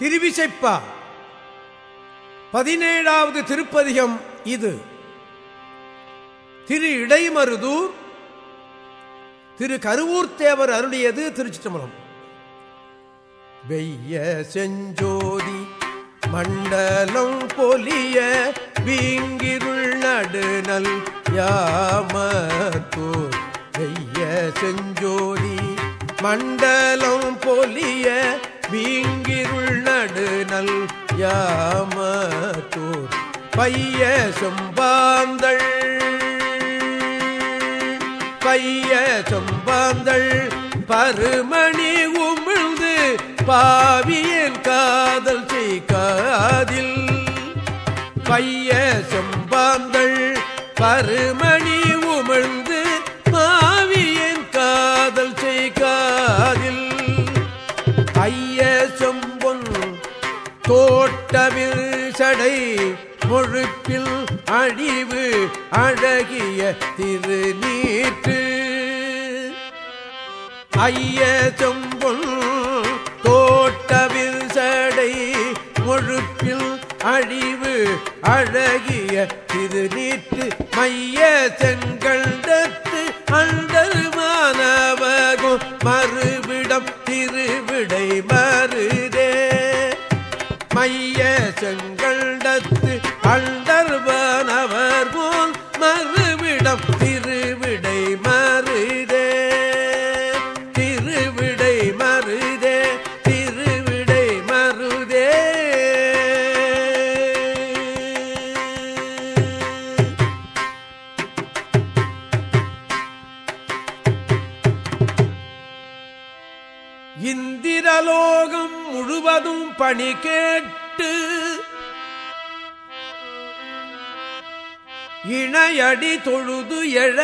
திருவிசைப்பா பதினேழாவது திருப்பதிகம் இது. திரு இடைமருதூர் திரு கருவூர்த்தேவர் அருளியது திருச்சிட்டம்பலம் வெய்ய செஞ்சோதி மண்டலம் பொலிய வீங்கிருள் நடுநல் யாமத்தூர் வெய்ய செஞ்சோதி மண்டலம் பொலிய வீங்கிருள் நடுநல் யாமத்தூர். பைய சொம்பாந்தள் பைய சொம்பாந்தள் பருமணி உமிழ்ந்து பாவியன் காதல் செய்காதில். பைய சொம்பாந்தள் பருமணி அழிவு அழகிய திருநீற்று. ஐய செம்பொன் தோட்டவில் சடை முழுப்பில் அழிவு அழகிய திருநீற்று. மைய செங்கண்டத்து அண்டருமானவகும் இந்திரலோகம் முழுவதும் பணி கேட்டு இணையடி தொழுது எழ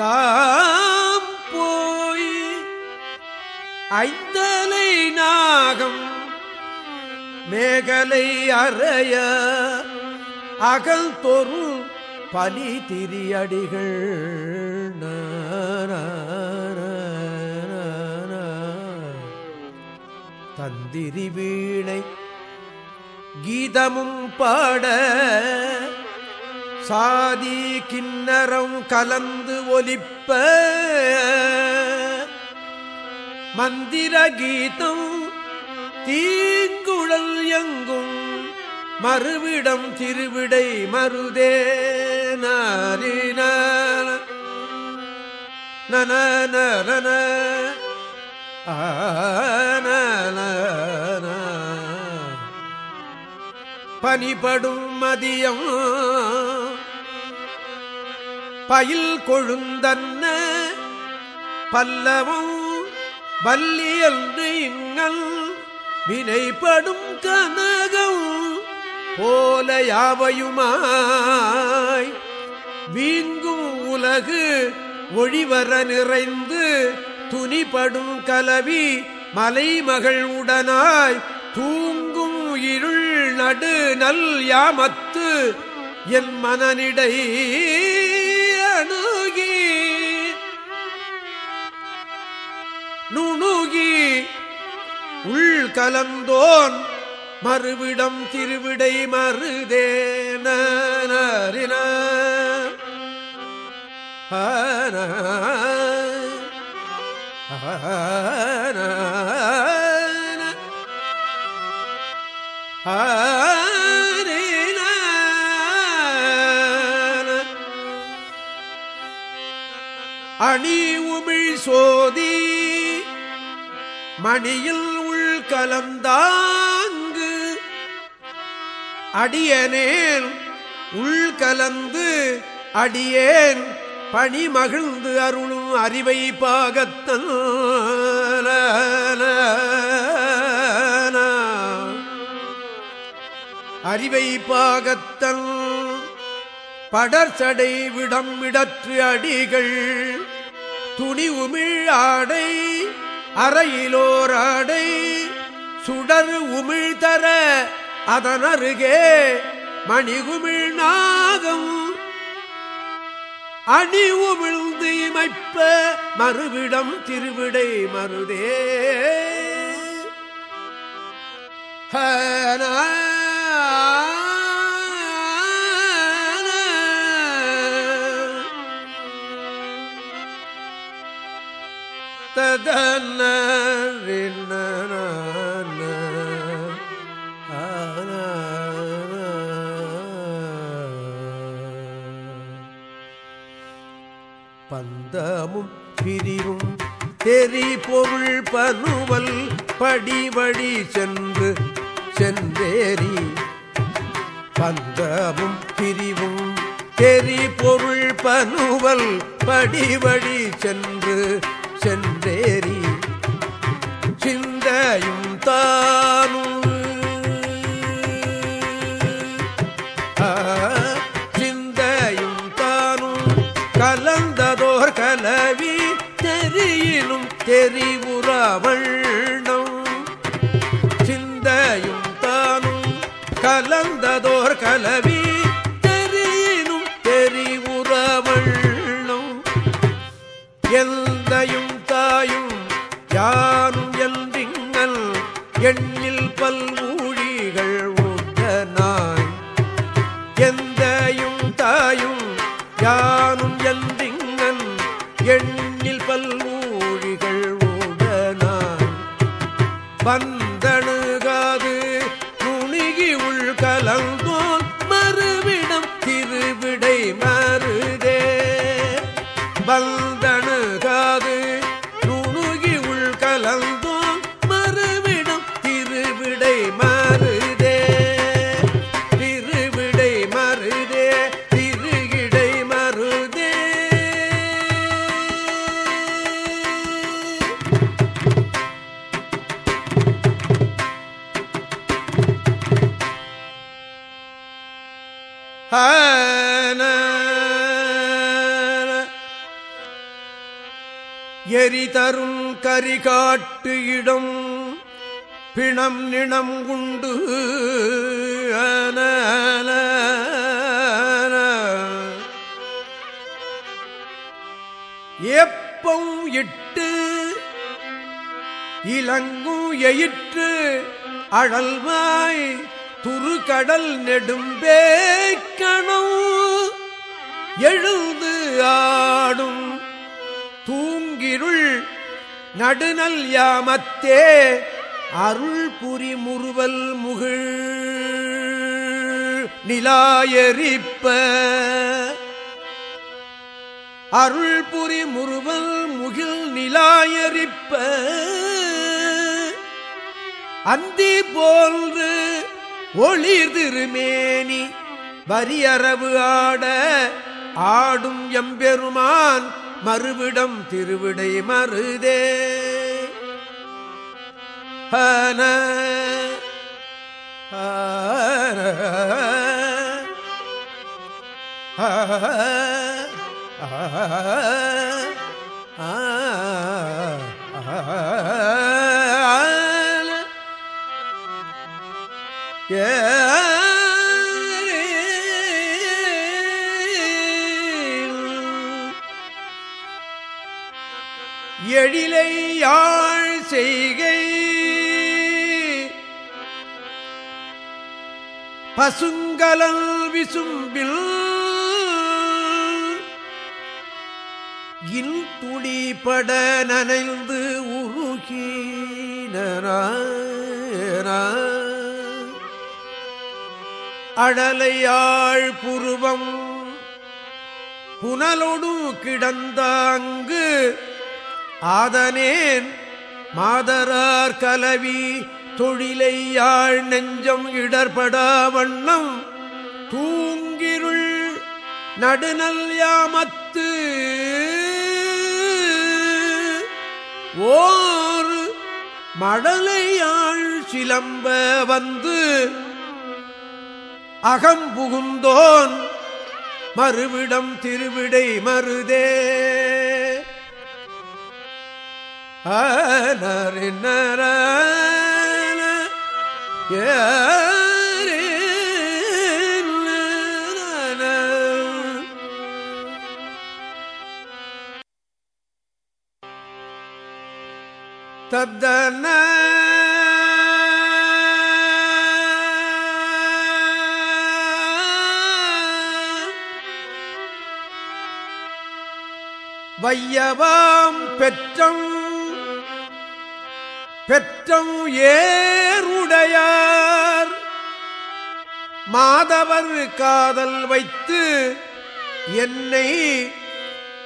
தாம் போய் ஐந்தலை நாகம் மேகலை அறைய அகல் தொரு பலி திரியடிகள் நான தந்திரி வீணை கீதமும் பாட சாதி கிண்ணறம் கலந்து ஒலிப்ப மந்திர கீதம் தீங்குழல் எங்கும் மறுவிடம் திருவிடை மருதே நாரின நன நன பனிபடும் மதியம். பயில் கொழுந்தன்ன பல்லவம் வல்லி என்று வினைப்படும் கனகம் போல யாவையுமாய். வீங்கும் உலகு ஒளிவர நிறைந்து துனிபடும் கலவி மலைமகள் உடனாய் தூங்கும் இருள் நடு நல் யாமத்து என் மனநிடை அணுகி. நுணுகி உள் கலந்தோன் மறுவிடம் திருவிடை மறுதேன மருதேன அணி உமிழ் சோதி மணியில் உள் கலந்தாங்கு. அடியனேன் உள் கலந்து அடியேன் பணி மகிழ்ந்து அருளும் அறிவை பாகத்தன். அறிவை பாகத்தன். படர்சடை விடம் விடற்று அடிகள். துணி உமிழ் ஆடை அறையிலோர் சுடர் உமிழ்தர அதனருகே மணிகுமிழ் நாகம் அணி உமிழ்ந்து இமைப்ப மறுவிடம் திருவிடை மருதே ததன பனுவல் படிவழி சென்று சென்றேறி. பந்தமும் பிரிவும் தெரி பொருள் பனுவல் படிவழி சென்று சென்றேறி. சிந்தையும் தான் தெரிவுறவண்ணம் சிந்தையும் தானும் கலந்ததோர் கலவி வந்தணுகாது நுணுகி உள் கலந்து எரி தரும் கரிகாட்டு இடம் பிணம் நிணம் உண்டு. ஏப்பம் இட்டு இலங்கும் எயிற்று அழல்வாய் துருகடல் நெடும்பேக்கணம் எழுந்து ஆடும் தூங்கிருள் நடுநல் யாமத்தே அருள் புரி முறுவல் முகிழ். நிலாயரிப்ப. அருள் புரி முறுவல் முகில் நிலாயரிப்ப. அந்தி போன்று ஒளிர் திருமேனி வரியறவு ஆட ஆடும் எம்பெருமான் மறுவிடம் திருவிடை மருதே ஹன ஏ பசுங்கலல் விசும்பில் இன் துளிபட நனைந்து உருகின அடலையாழ் புருவம் புனலொடு கிடந்தாங்கு ஆதனேன் மாதரார் கலவி தொழிலை யாழ் நெஞ்சம் இடர்படா வண்ணம். தூங்கிருள் நடுநல் யாமத்து. ஓர் மடலையாழ் சிலம்ப வந்து. அகம்புகுந்தோன் மறுவிடம் திருவிடை மருதே ஆனரின்னர தப்தன வையவாம் பெற்றம் பெற்றம் ஏருடையார் மாதவர் காதல் வைத்து என்னை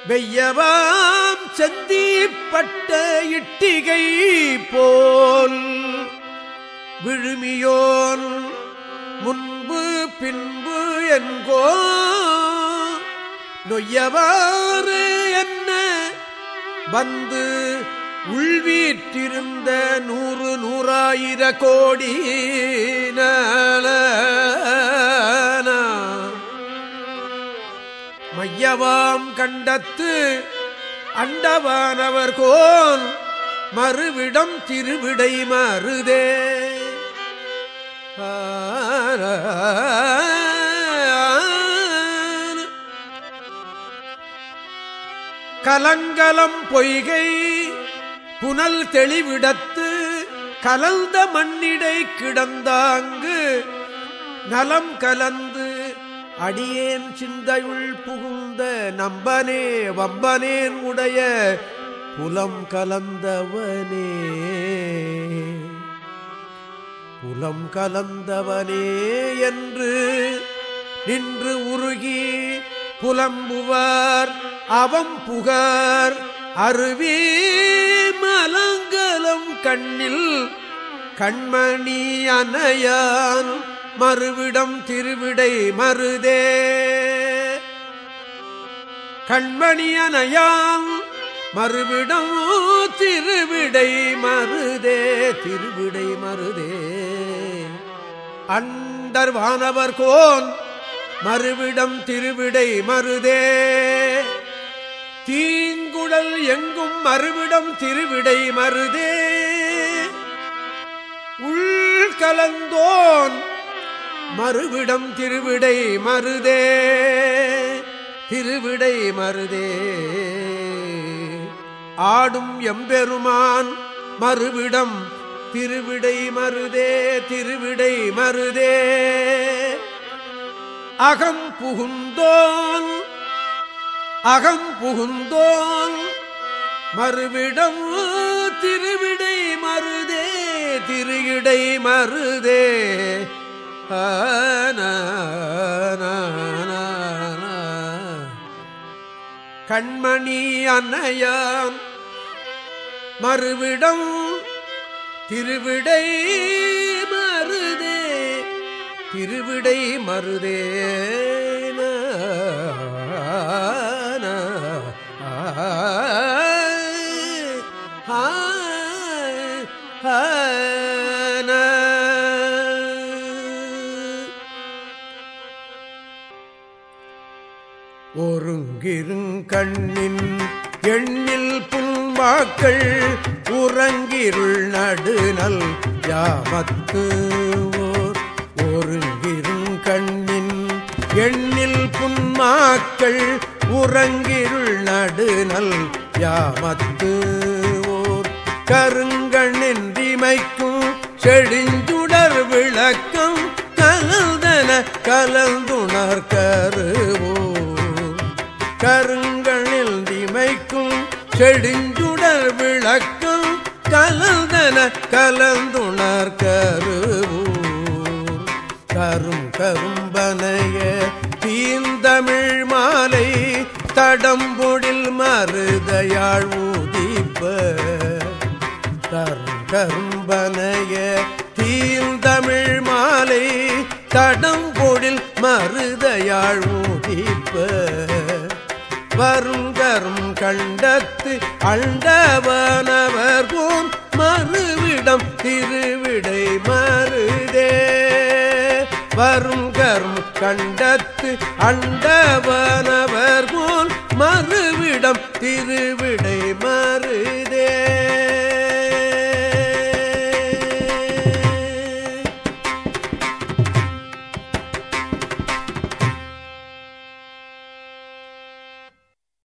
வெய்யவாம் செந்திப்பட்ட இட்டிகை போல் விழுமியோன் முன்பு பின்பு என்கோ நொய்யவாறு என்ன வந்து உள்வீற்றிருந்த நூறு நூறாயிர கோடி மையவாம் கண்டத்து அண்டவானவர் கோல் மறுவிடம் திருவிடை மருதே கலங்கலம் பொய்கை புனல் தெளிவிடத்து கலந்த மண்ணிடை கிடந்தாங்கு நலம் கலந்து அடியேன் சிந்தையுள் புகுந்த நம்பனே வம்பனேன் உடைய புலம் கலந்தவனே. புலம் கலந்தவனே என்று நின்று உருகி புலம்புவார் அவம் புகார் அருவி அலங்கலம் கண்ணில் கண்மணி அனையான் மறுவிடம் திருவிடை மருதே கண்மணி அனையான் மறுவிடம் திருவிடை மருதே திருவிடை மருதே அண்டர் வானவர் கோன் மறுவிடம் திருவிடை மருதே தீங்குழல் எங்கும் மறுவிடம் திருவிடை மருதே உள்கலந்தோன் மறுவிடம் திருவிடை மருதே திருவிடை மருதே ஆடும் எம்பெருமான் மறுவிடம் திருவிடை மருதே திருவிடை மருதே அகம் புகுந்தோன் அகம் புகுந்தோன். மறுவிடம் திருவிடை மருதே திருகிடை மருதே கண்மணி அன்னையான். மறுவிடம் திருவிடை மருதே திருவிடை மருதே ஒருங்கிருங்கண்ணின் எண்ணில் புல்வாக்கள் உறங்கிருள் நடுநல் யாமத்து ஓர் ஒருங்கிருள் கண்ணின் எண்ணில் புன்மாக்கள் உறங்கிருள் நடுநல் யாமத்து ஓர் கருங்கண்ணின்றிமைக்கும் செழிஞ்சுடர் விளக்கம் கலந்தன கலந்துணர் கருவோ கருங்க செடிஞ்சுடர் விளக்கம் கலந்தன கலந்துணர் கருவூர். கரும் கரும்பனைய தீந்தமிழ் மாலை தடம்பொழில் மருதையாழ் ஊதிப்ப. கரும் கரும்பனைய தீந்தமிழ் மாலை தடம்பொழில் மருதையாழ் ஊதிப்ப. வரும் கண்டத்து அண்டவனவர் போன் மறுவிடம் திருவிடை மறுதே. வரும் கரும் கண்டத்து அண்டவனவர் போல் மறுவிடம் திரு